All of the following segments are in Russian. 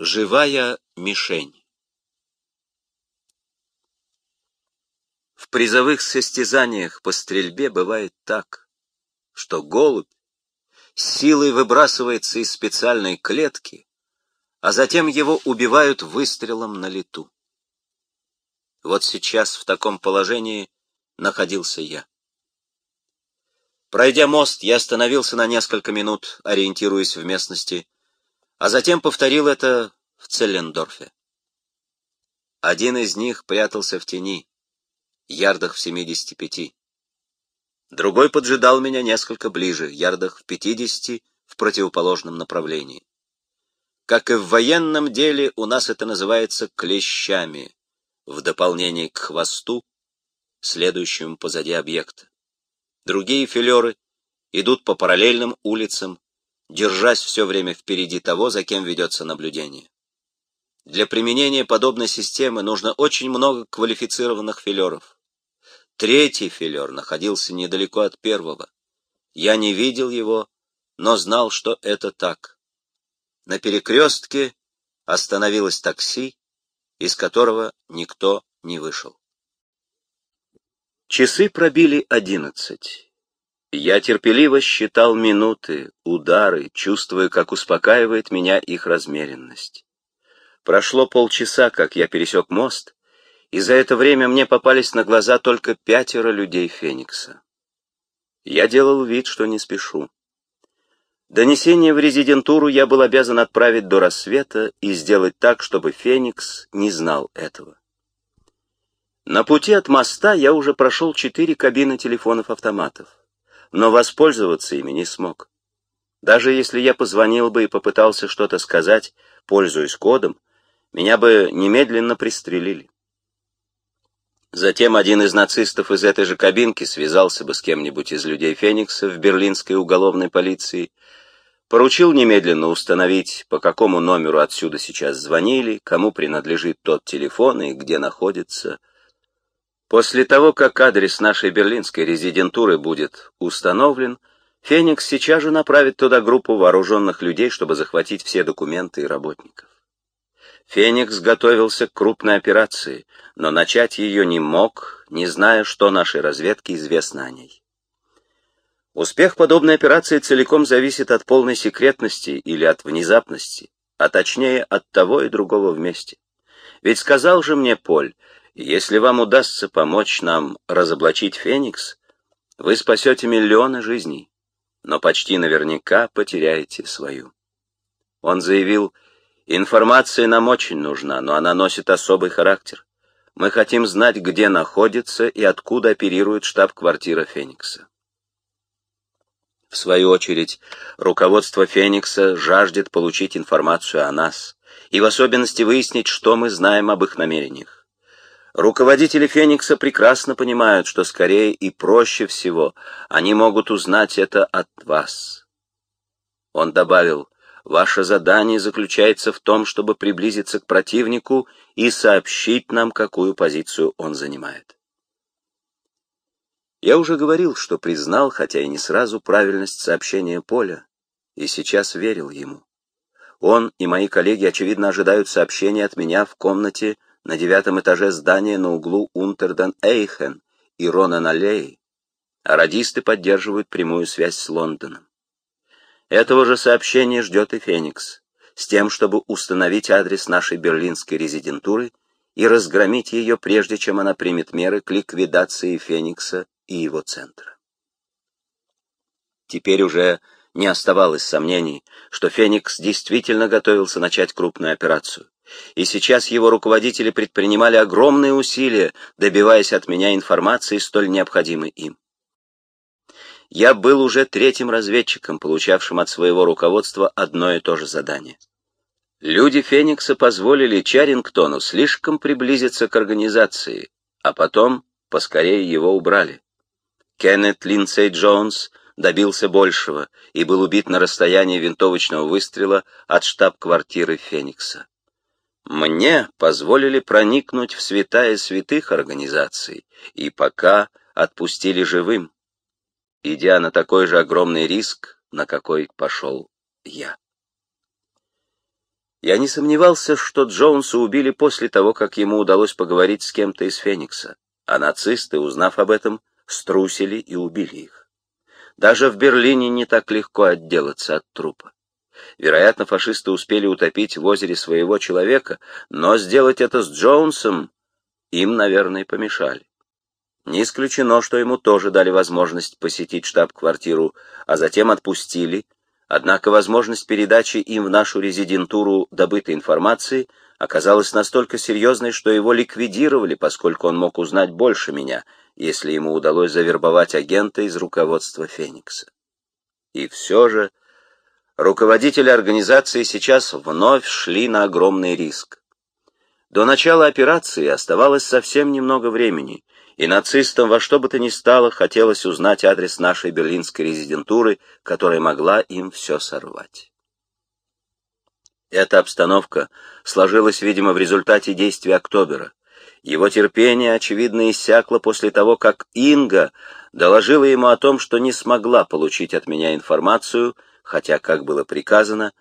Живая мишень В призовых состязаниях по стрельбе бывает так, что голубь силой выбрасывается из специальной клетки, а затем его убивают выстрелом на лету. Вот сейчас в таком положении находился я. Пройдя мост, я остановился на несколько минут, ориентируясь в местности, а затем повторил это в Целлендорфе. Один из них прятался в тени, ярдах в 75. Другой поджидал меня несколько ближе, ярдах в 50 в противоположном направлении. Как и в военном деле, у нас это называется клещами, в дополнение к хвосту, следующему позади объекта. Другие филеры идут по параллельным улицам, держась все время впереди того, за кем ведется наблюдение. Для применения подобной системы нужно очень много квалифицированных филеров. Третий филер находился недалеко от первого. Я не видел его, но знал, что это так. На перекрестке остановилось такси, из которого никто не вышел. Часы пробили одиннадцать. Я терпеливо считал минуты, удары, чувствуя, как успокаивает меня их размеренность. Прошло полчаса, как я пересек мост, и за это время мне попались на глаза только пятеро людей Феникса. Я делал вид, что не спешу. Донесение в резидентуру я был обязан отправить до рассвета и сделать так, чтобы Феникс не знал этого. На пути от моста я уже прошел четыре кабины телефонов-автоматов, но воспользоваться ими не смог. Даже если я позвонил бы и попытался что-то сказать, пользуясь кодом, меня бы немедленно пристрелили. Затем один из нацистов из этой же кабинки связался бы с кем-нибудь из людей Феникса в берлинской уголовной полиции, поручил немедленно установить, по какому номеру отсюда сейчас звонили, кому принадлежит тот телефон и где находится После того, как адрес нашей берлинской резидентуры будет установлен, Феникс сейчас же направит туда группу вооруженных людей, чтобы захватить все документы и работников. Феникс готовился к крупной операции, но начать ее не мог, не зная, что нашей разведке известно о ней. Успех подобной операции целиком зависит от полной секретности или от внезапности, а точнее от того и другого вместе. Ведь сказал же мне Поль, если вам удастся помочь нам разоблачить Феникс, вы спасете миллионы жизней, но почти наверняка потеряете свою. Он заявил, информация нам очень нужна, но она носит особый характер. Мы хотим знать, где находится и откуда оперирует штаб-квартира Феникса. В свою очередь, руководство Феникса жаждет получить информацию о нас и в особенности выяснить, что мы знаем об их намерениях. Руководители Феникса прекрасно понимают, что скорее и проще всего они могут узнать это от вас. Он добавил, ваше задание заключается в том, чтобы приблизиться к противнику и сообщить нам, какую позицию он занимает. Я уже говорил, что признал, хотя и не сразу, правильность сообщения Поля, и сейчас верил ему. Он и мои коллеги, очевидно, ожидают сообщения от меня в комнате на девятом этаже здания на углу Унтерден-Эйхен и Ронан-Аллеи, а радисты поддерживают прямую связь с Лондоном. Этого же сообщения ждет и Феникс, с тем, чтобы установить адрес нашей берлинской резидентуры и разгромить ее, прежде чем она примет меры к ликвидации Феникса и его центра. Теперь уже не оставалось сомнений, что Феникс действительно готовился начать крупную операцию и сейчас его руководители предпринимали огромные усилия, добиваясь от меня информации, столь необходимой им. Я был уже третьим разведчиком, получавшим от своего руководства одно и то же задание. Люди Феникса позволили Чарингтону слишком приблизиться к организации, а потом поскорее его убрали. Кеннет Линдсей Джонс добился большего и был убит на расстоянии винтовочного выстрела от штаб-квартиры Феникса. Мне позволили проникнуть в святая святых организаций и пока отпустили живым, идя на такой же огромный риск, на какой пошел я. Я не сомневался, что Джонса убили после того, как ему удалось поговорить с кем-то из Феникса, а нацисты, узнав об этом, струсили и убили их. Даже в Берлине не так легко отделаться от трупа. Вероятно, фашисты успели утопить в озере своего человека, но сделать это с Джонсом им, наверное, помешали. Не исключено, что ему тоже дали возможность посетить штаб-квартиру, а затем отпустили, однако возможность передачи им в нашу резидентуру добытой информации оказалась настолько серьезной, что его ликвидировали, поскольку он мог узнать больше меня, если ему удалось завербовать агента из руководства Феникса. И все же руководители организации сейчас вновь шли на огромный риск. До начала операции оставалось совсем немного времени, и нацистам во что бы то ни стало хотелось узнать адрес нашей берлинской резидентуры, которая могла им все сорвать. Эта обстановка сложилась, видимо, в результате действий Октобера. Его терпение, очевидно, иссякло после того, как Инга доложила ему о том, что не смогла получить от меня информацию, хотя, как было приказано,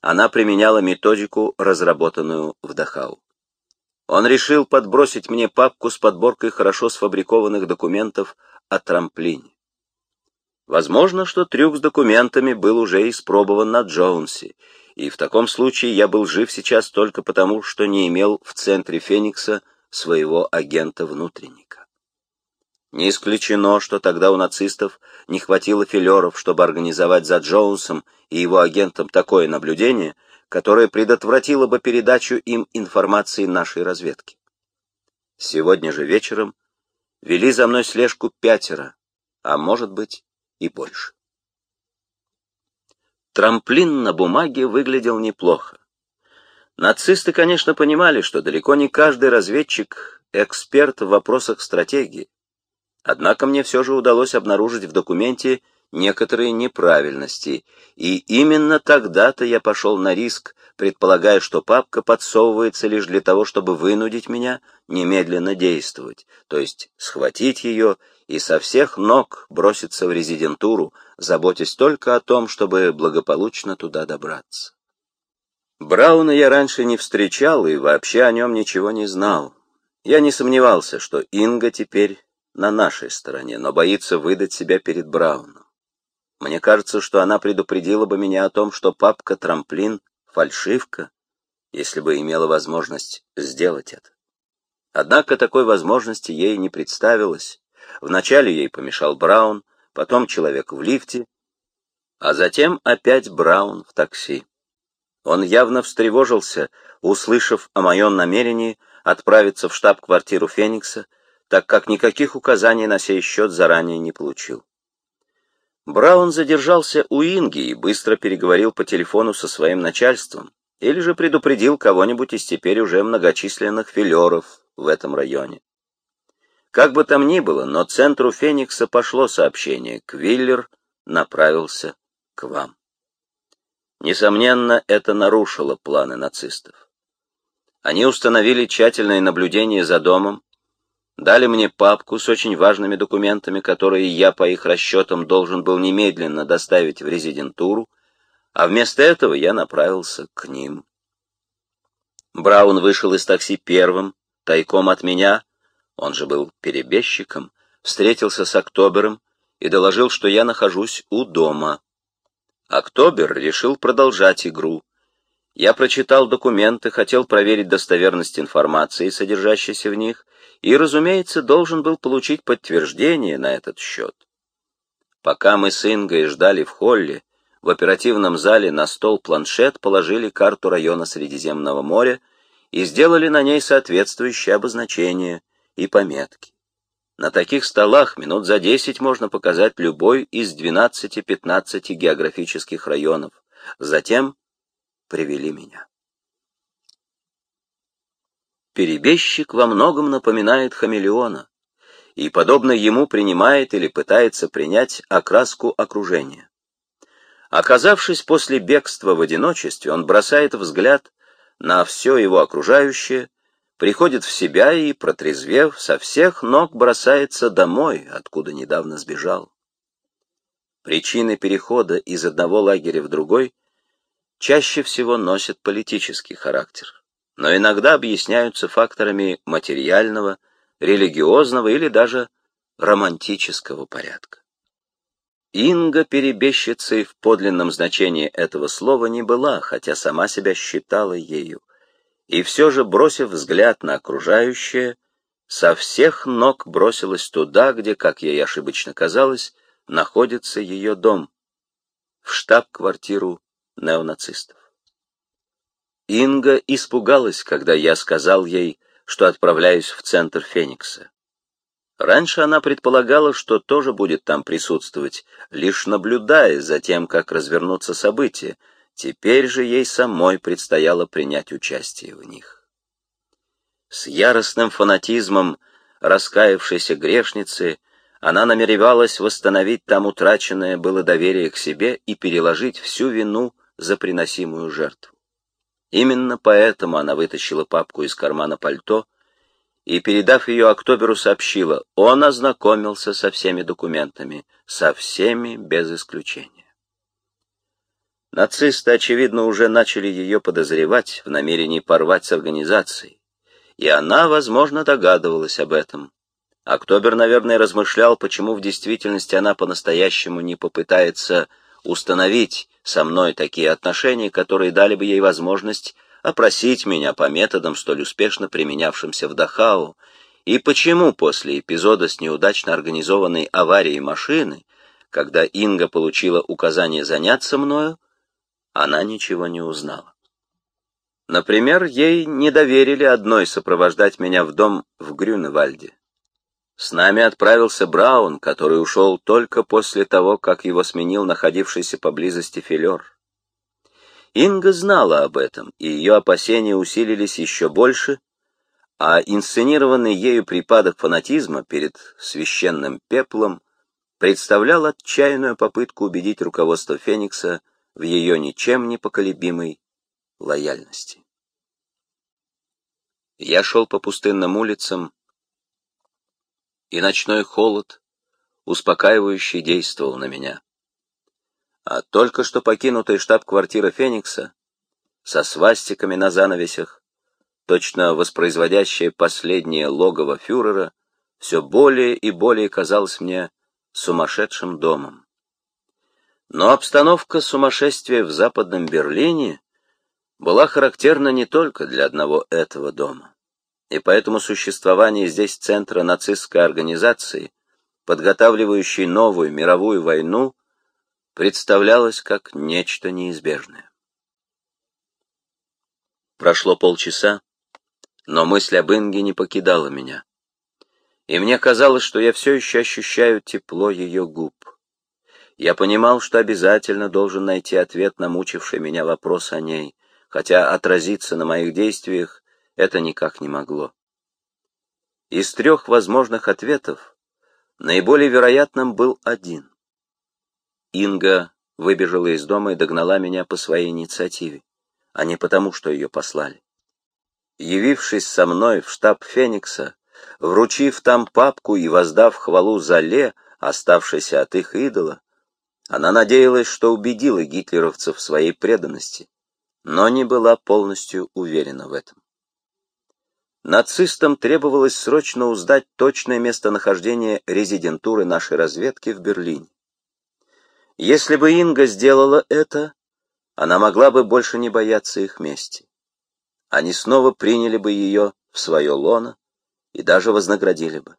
она применяла методику, разработанную в Дахау. Он решил подбросить мне папку с подборкой хорошо сфабрикованных документов о трамплине. Возможно, что трюк с документами был уже испробован на Джонсе, и в таком случае я был жив сейчас только потому, что не имел в центре Феникса своего агента-внутренника. Не исключено, что тогда у нацистов не хватило филеров, чтобы организовать за Джонсом и его агентом такое наблюдение — которое предотвратило бы передачу им информации нашей разведки. Сегодня же вечером вели за мной слежку пятеро, а может быть и больше. Трамплин на бумаге выглядел неплохо. Нацисты, конечно, понимали, что далеко не каждый разведчик — эксперт в вопросах стратегии. Однако мне все же удалось обнаружить в документе некоторые неправильности, и именно тогда-то я пошел на риск, предполагая, что папка подсовывается лишь для того, чтобы вынудить меня немедленно действовать, то есть схватить ее и со всех ног броситься в резидентуру, заботясь только о том, чтобы благополучно туда добраться. Брауна я раньше не встречал и вообще о нем ничего не знал. Я не сомневался, что Инга теперь на нашей стороне, но боится выдать себя перед Брауном. Мне кажется, что она предупредила бы меня о том, что папка Трамплин — фальшивка, если бы имела возможность сделать это. Однако такой возможности ей не представилось. Вначале ей помешал Браун, потом человек в лифте, а затем опять Браун в такси. Он явно встревожился, услышав о моем намерении отправиться в штаб-квартиру Феникса, так как никаких указаний на сей счет заранее не получил. Браун задержался у Инги и быстро переговорил по телефону со своим начальством, или же предупредил кого-нибудь из теперь уже многочисленных филеров в этом районе. Как бы там ни было, но центру Феникса пошло сообщение, Квиллер направился к вам. Несомненно, это нарушило планы нацистов. Они установили тщательное наблюдение за домом, дали мне папку с очень важными документами, которые я по их расчетам должен был немедленно доставить в резидентуру, а вместо этого я направился к ним. Браун вышел из такси первым, тайком от меня, он же был перебежчиком, встретился с Октобером и доложил, что я нахожусь у дома. Октобер решил продолжать игру. Я прочитал документы, хотел проверить достоверность информации, содержащейся в них, и, разумеется, должен был получить подтверждение на этот счет. Пока мы с Ингой ждали в холле, в оперативном зале на стол планшет положили карту района Средиземного моря и сделали на ней соответствующие обозначения и пометки. На таких столах минут за десять можно показать любой из 12-15 географических районов. Затем привели меня. Перебежчик во многом напоминает хамелеона и, подобно ему, принимает или пытается принять окраску окружения. Оказавшись после бегства в одиночестве, он бросает взгляд на все его окружающее, приходит в себя и, протрезвев, со всех ног бросается домой, откуда недавно сбежал. Причины перехода из одного лагеря в другой чаще всего носят политический характер, но иногда объясняются факторами материального, религиозного или даже романтического порядка. Инга перебежчицей в подлинном значении этого слова не была, хотя сама себя считала ею, и все же, бросив взгляд на окружающее, со всех ног бросилась туда, где, как ей ошибочно казалось, находится ее дом, в штаб-квартиру неонацистов. Инга испугалась, когда я сказал ей, что отправляюсь в центр Феникса. Раньше она предполагала, что тоже будет там присутствовать, лишь наблюдая за тем, как развернутся события. Теперь же ей самой предстояло принять участие в них. С яростным фанатизмом раскаявшейся грешницы она намеревалась восстановить там утраченное было доверие к себе и переложить всю вину за приносимую жертву. Именно поэтому она вытащила папку из кармана пальто и, передав ее Октоберу, сообщила, он ознакомился со всеми документами, со всеми без исключения. Нацисты, очевидно, уже начали ее подозревать в намерении порвать с организацией, и она, возможно, догадывалась об этом. Октобер, наверное, размышлял, почему в действительности она по-настоящему не попытается установить со мной такие отношения, которые дали бы ей возможность опросить меня по методам, столь успешно применявшимся в Дахау, и почему после эпизода с неудачно организованной аварией машины, когда Инга получила указание заняться мною, она ничего не узнала. Например, ей не доверили одной сопровождать меня в дом в Грюневальде. С нами отправился Браун, который ушел только после того, как его сменил находившийся поблизости филер. Инга знала об этом, и ее опасения усилились еще больше, а инсценированный ею припадок фанатизма перед священным пеплом представлял отчаянную попытку убедить руководство Феникса в ее ничем не поколебимой лояльности. Я шел по пустынным улицам, и ночной холод успокаивающе действовал на меня а только что покинутая штаб-квартира Феникса со свастиками на занавесях, точно воспроизводящая последнее логово фюрера, все более и более казалось мне сумасшедшим домом. Но обстановка сумасшествия в Западном Берлине была характерна не только для одного этого дома, и поэтому существование здесь центра нацистской организации, подготавливающей новую мировую войну, представлялось как нечто неизбежное. Прошло полчаса, но мысль об Инге не покидала меня, и мне казалось, что я все еще ощущаю тепло ее губ. Я понимал, что обязательно должен найти ответ на мучивший меня вопрос о ней, хотя отразиться на моих действиях это никак не могло. Из трех возможных ответов наиболее вероятным был один. Инга выбежала из дома и догнала меня по своей инициативе, а не потому, что ее послали. Явившись со мной в штаб Феникса, вручив там папку и воздав хвалу Зале, оставшейся от их идола, она надеялась, что убедила гитлеровцев в своей преданности, но не была полностью уверена в этом. Нацистам требовалось срочно узнать точное местонахождение резидентуры нашей разведки в Берлине. Если бы Инга сделала это, она могла бы больше не бояться их мести. Они снова приняли бы ее в свое лоно и даже вознаградили бы.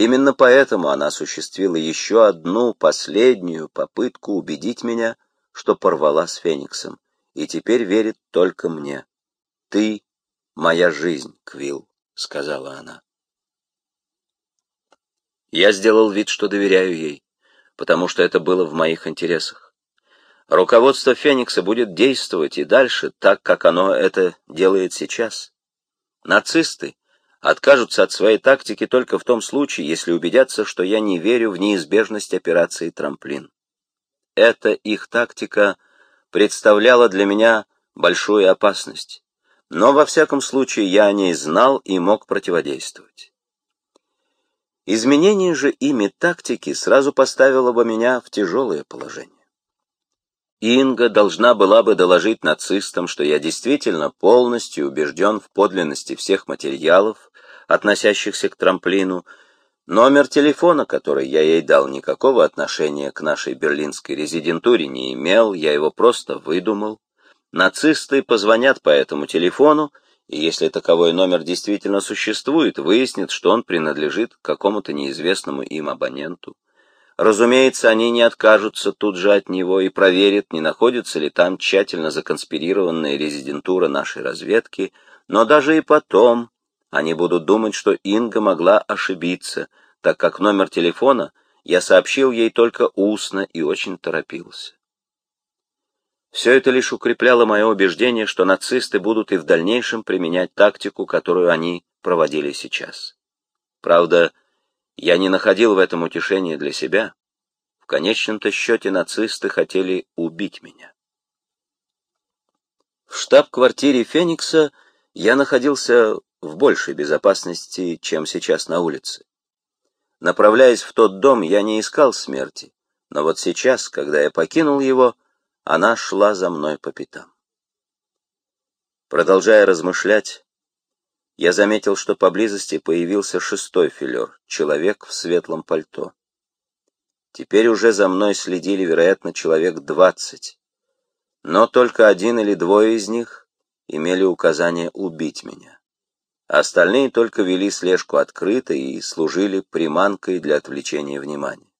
Именно поэтому она осуществила еще одну, последнюю попытку убедить меня, что порвала с Фениксом, и теперь верит только мне. «Ты — моя жизнь, Квилл», — сказала она. Я сделал вид, что доверяю ей потому что это было в моих интересах. Руководство Феникса будет действовать и дальше так, как оно это делает сейчас. Нацисты откажутся от своей тактики только в том случае, если убедятся, что я не верю в неизбежность операции «Трамплин». Эта их тактика представляла для меня большую опасность, но во всяком случае я о ней знал и мог противодействовать. Изменение же ими тактики сразу поставило бы меня в тяжелое положение. Инга должна была бы доложить нацистам, что я действительно полностью убежден в подлинности всех материалов, относящихся к трамплину, Номер телефона, который я ей дал, никакого отношения к нашей берлинской резидентуре не имел, я его просто выдумал. Нацисты позвонят по этому телефону, и если таковой номер действительно существует, выяснят, что он принадлежит какому-то неизвестному им абоненту. Разумеется, они не откажутся тут же от него и проверят, не находится ли там тщательно законспирированная резидентура нашей разведки, но даже и потом они будут думать, что Инга могла ошибиться, так как номер телефона я сообщил ей только устно и очень торопился. Все это лишь укрепляло мое убеждение, что нацисты будут и в дальнейшем применять тактику, которую они проводили сейчас. Правда, я не находил в этом утешения для себя. В конечном-то счете нацисты хотели убить меня. В штаб-квартире Феникса я находился в большей безопасности, чем сейчас на улице. Направляясь в тот дом, я не искал смерти, но вот сейчас, когда я покинул его, она шла за мной по пятам. Продолжая размышлять, я заметил, что поблизости появился шестой филер, человек в светлом пальто. Теперь уже за мной следили, вероятно, человек двадцать, но только один или двое из них имели указание убить меня а остальные только вели слежку открыто и служили приманкой для отвлечения внимания.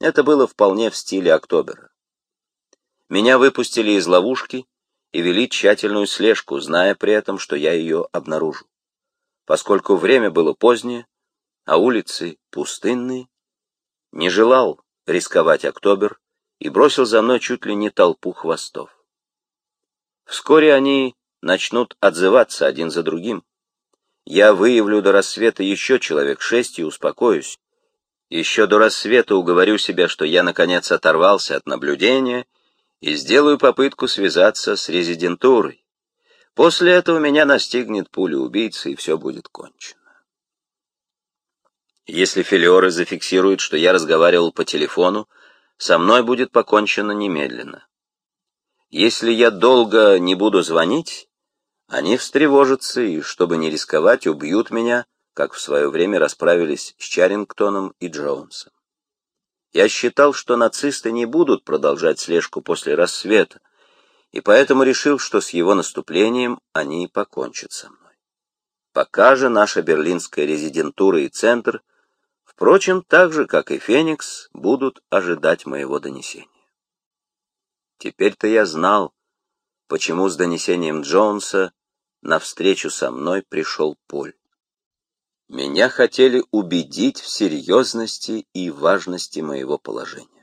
Это было вполне в стиле Октобера. Меня выпустили из ловушки и вели тщательную слежку, зная при этом, что я ее обнаружу. Поскольку время было позднее, а улицы пустынные, не желал рисковать Октобер и бросил за мной чуть ли не толпу хвостов. Вскоре они начнут отзываться один за другим, я выявлю до рассвета еще человек шесть и успокоюсь. Еще до рассвета уговорю себя, что я, наконец, оторвался от наблюдения и сделаю попытку связаться с резидентурой. После этого меня настигнет пуля убийцы, и все будет кончено. Если филиоры зафиксируют, что я разговаривал по телефону, со мной будет покончено немедленно. Если я долго не буду звонить, они встревожатся и, чтобы не рисковать, убьют меня, как в свое время расправились с Чарингтоном и Джонсом. Я считал, что нацисты не будут продолжать слежку после рассвета, и поэтому решил, что с его наступлением они покончат со мной. Пока же наша берлинская резидентура и центр, впрочем, так же, как и Феникс, будут ожидать моего донесения. Теперь-то я знал, почему с донесением Джонса навстречу со мной пришел Поль. Меня хотели убедить в серьезности и важности моего положения.